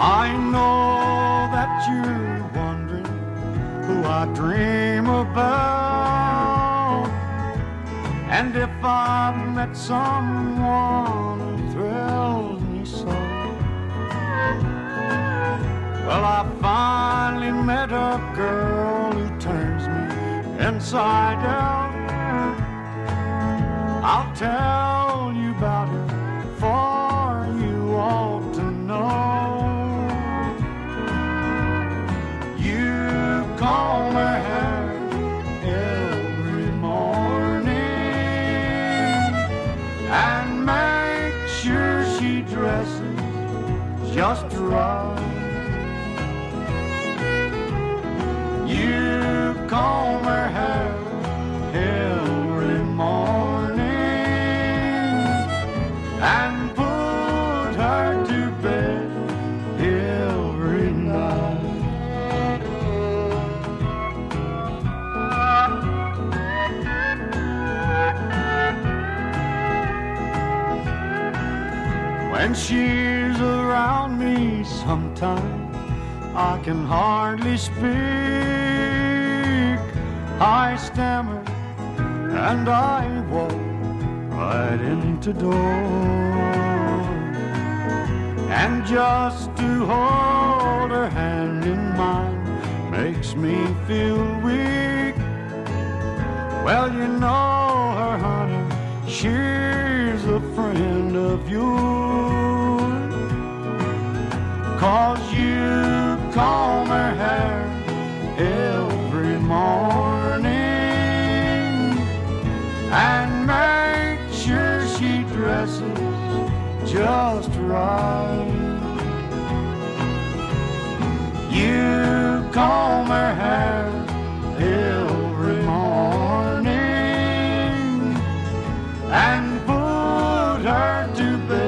I know that you're wondering who I dream about. And if I've met someone who thrills me so. Well, I finally met a girl who turns me inside out. I'll tell she dresses just right. When she's around me, sometimes I can hardly speak. I stammer and I walk right into door. And just to hold her hand in mine makes me feel weak. Well, you know her, honey, she's a friend of yours. just right. You comb her hair every morning and put her to bed.